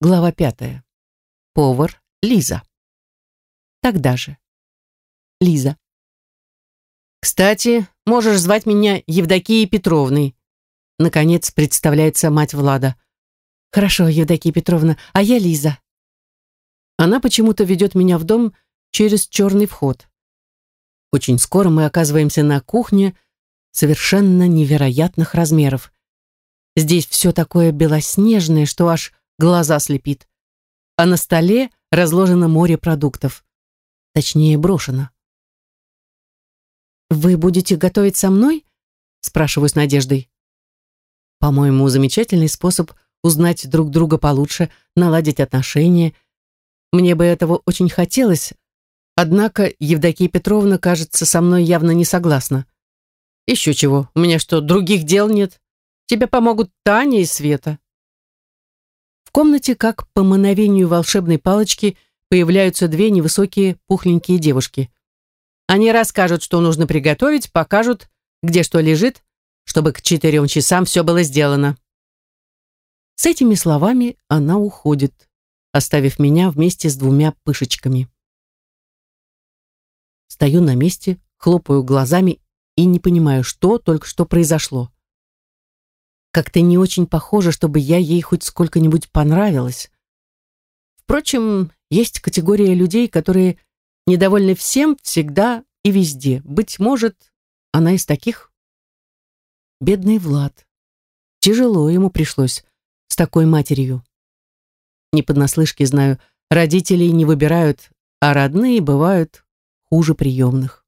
Глава пятая. Повар Лиза. Тогда же. Лиза. «Кстати, можешь звать меня Евдокией Петровной», наконец представляется мать Влада. «Хорошо, Евдокия Петровна, а я Лиза». Она почему-то ведет меня в дом через черный вход. Очень скоро мы оказываемся на кухне совершенно невероятных размеров. Здесь все такое белоснежное, что аж глаза слепит. А на столе разложено море продуктов. Точнее, брошено. «Вы будете готовить со мной?» спрашиваю с надеждой. По-моему, замечательный способ узнать друг друга получше, наладить отношения. Мне бы этого очень хотелось, однако Евдокия Петровна, кажется, со мной явно не согласна. Еще чего, у меня что, других дел нет? Тебе помогут Таня и Света. Комнате, как по мановению волшебной палочки, появляются две невысокие пухленькие девушки. Они расскажут, что нужно приготовить, покажут, где что лежит, чтобы к четырем часам все было сделано. С этими словами она уходит, оставив меня вместе с двумя пышечками. Стою на месте, хлопаю глазами и не понимаю, что только что произошло. Как-то не очень похоже, чтобы я ей хоть сколько-нибудь понравилась. Впрочем, есть категория людей, которые недовольны всем, всегда и везде. Быть может, она из таких? Бедный Влад. Тяжело ему пришлось с такой матерью. Не поднаслышке знаю, родителей не выбирают, а родные бывают хуже приемных.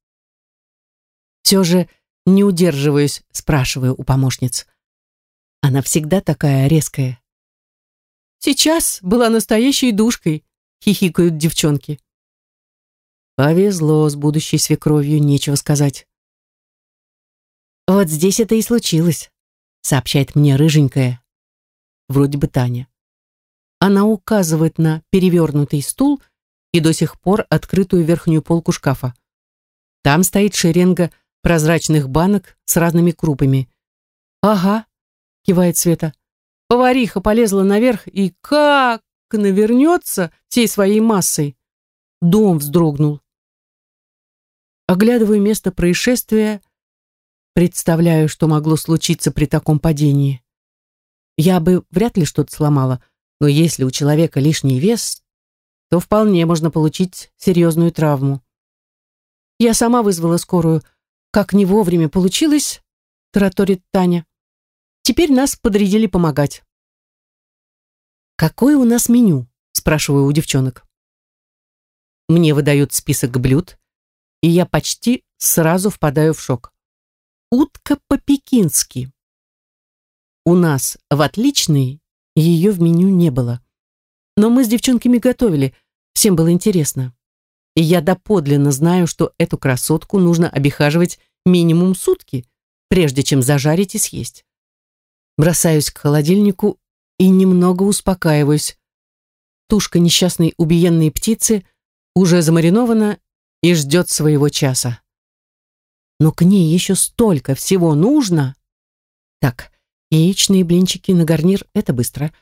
Все же не удерживаюсь, спрашиваю у помощниц. Она всегда такая резкая. Сейчас была настоящей душкой, хихикают девчонки. Повезло с будущей свекровью, нечего сказать. Вот здесь это и случилось, сообщает мне рыженькая, вроде бы Таня. Она указывает на перевернутый стул и до сих пор открытую верхнюю полку шкафа. Там стоит шеренга прозрачных банок с разными крупами. «Ага», — кивает Света. Повариха полезла наверх и как навернется всей своей массой. Дом вздрогнул. Оглядываю место происшествия, представляю, что могло случиться при таком падении. Я бы вряд ли что-то сломала, но если у человека лишний вес, то вполне можно получить серьезную травму. Я сама вызвала скорую. Как не вовремя получилось, тараторит Таня. Теперь нас подрядили помогать. «Какое у нас меню?» – спрашиваю у девчонок. Мне выдают список блюд, и я почти сразу впадаю в шок. Утка по-пекински. У нас в отличной ее в меню не было. Но мы с девчонками готовили, всем было интересно. И я доподлинно знаю, что эту красотку нужно обихаживать минимум сутки, прежде чем зажарить и съесть. Бросаюсь к холодильнику и немного успокаиваюсь. Тушка несчастной убиенной птицы уже замаринована и ждет своего часа. Но к ней еще столько всего нужно. Так, яичные блинчики на гарнир — это быстро.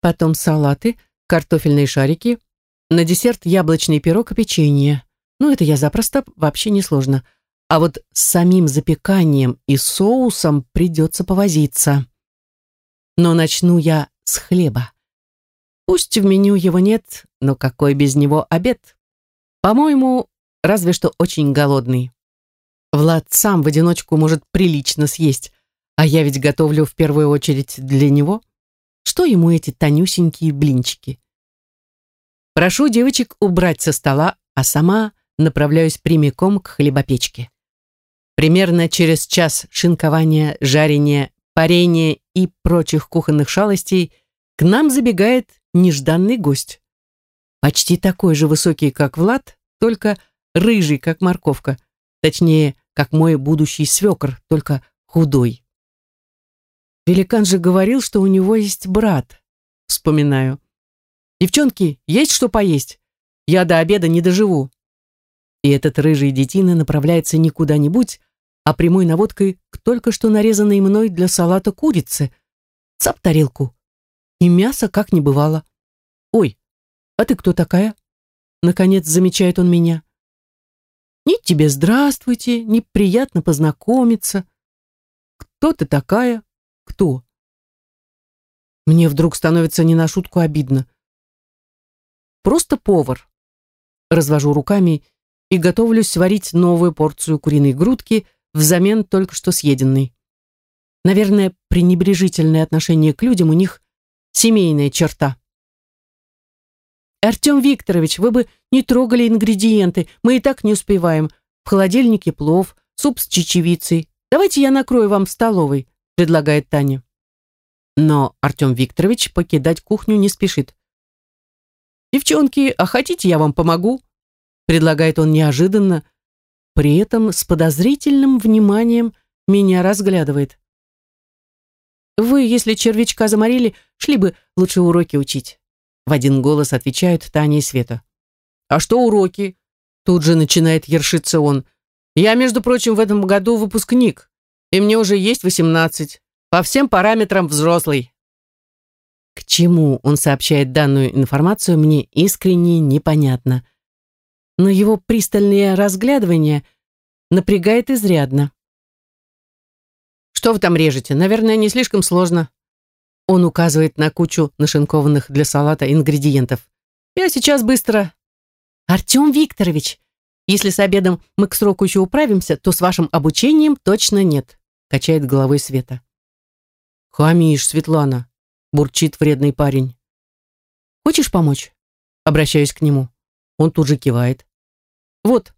Потом салаты, картофельные шарики, на десерт яблочный пирог и печенье. Ну, это я запросто, вообще не сложно. А вот с самим запеканием и соусом придется повозиться. Но начну я с хлеба. Пусть в меню его нет, но какой без него обед? По-моему, разве что очень голодный. Влад сам в одиночку может прилично съесть, а я ведь готовлю в первую очередь для него. Что ему эти тонюсенькие блинчики? Прошу девочек убрать со стола, а сама направляюсь прямиком к хлебопечке. Примерно через час шинкования, жарения, парения и прочих кухонных шалостей к нам забегает нежданный гость. Почти такой же высокий, как Влад, только рыжий, как морковка. Точнее, как мой будущий свекр, только худой. Великан же говорил, что у него есть брат. Вспоминаю. «Девчонки, есть что поесть? Я до обеда не доживу». И этот рыжий детина направляется не куда-нибудь, а прямой наводкой к только что нарезанной мной для салата курице. Цап тарелку. И мясо как не бывало. Ой, а ты кто такая? Наконец замечает он меня. Ни тебе здравствуйте, ни приятно познакомиться. Кто ты такая? Кто? Мне вдруг становится не на шутку обидно. Просто повар. Развожу руками и готовлюсь сварить новую порцию куриной грудки взамен только что съеденной. Наверное, пренебрежительное отношение к людям у них семейная черта. «Артем Викторович, вы бы не трогали ингредиенты, мы и так не успеваем. В холодильнике плов, суп с чечевицей. Давайте я накрою вам в столовой», предлагает Таня. Но Артем Викторович покидать кухню не спешит. «Девчонки, а хотите, я вам помогу?» предлагает он неожиданно, при этом с подозрительным вниманием меня разглядывает. «Вы, если червячка заморили, шли бы лучше уроки учить». В один голос отвечают Таня и Света. «А что уроки?» Тут же начинает ершиться он. «Я, между прочим, в этом году выпускник, и мне уже есть восемнадцать. По всем параметрам взрослый». К чему он сообщает данную информацию, мне искренне непонятно но его пристальное разглядывание напрягает изрядно. «Что вы там режете? Наверное, не слишком сложно». Он указывает на кучу нашинкованных для салата ингредиентов. «Я сейчас быстро...» «Артем Викторович, если с обедом мы к сроку еще управимся, то с вашим обучением точно нет», качает головой Света. «Хамишь, Светлана», бурчит вредный парень. «Хочешь помочь?» Обращаюсь к нему. Он тут же кивает. Вот,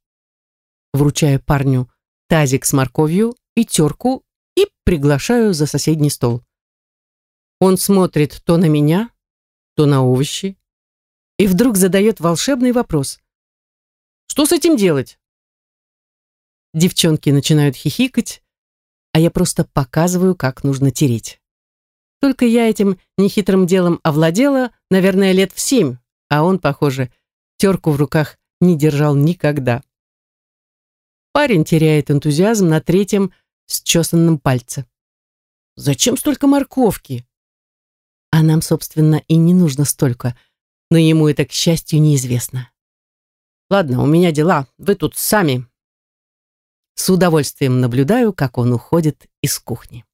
вручаю парню тазик с морковью и терку и приглашаю за соседний стол. Он смотрит то на меня, то на овощи и вдруг задает волшебный вопрос. Что с этим делать? Девчонки начинают хихикать, а я просто показываю, как нужно тереть. Только я этим нехитрым делом овладела, наверное, лет в семь, а он, похоже, терку в руках не держал никогда. Парень теряет энтузиазм на третьем счесанном пальце. «Зачем столько морковки?» А нам, собственно, и не нужно столько, но ему это, к счастью, неизвестно. «Ладно, у меня дела, вы тут сами». С удовольствием наблюдаю, как он уходит из кухни.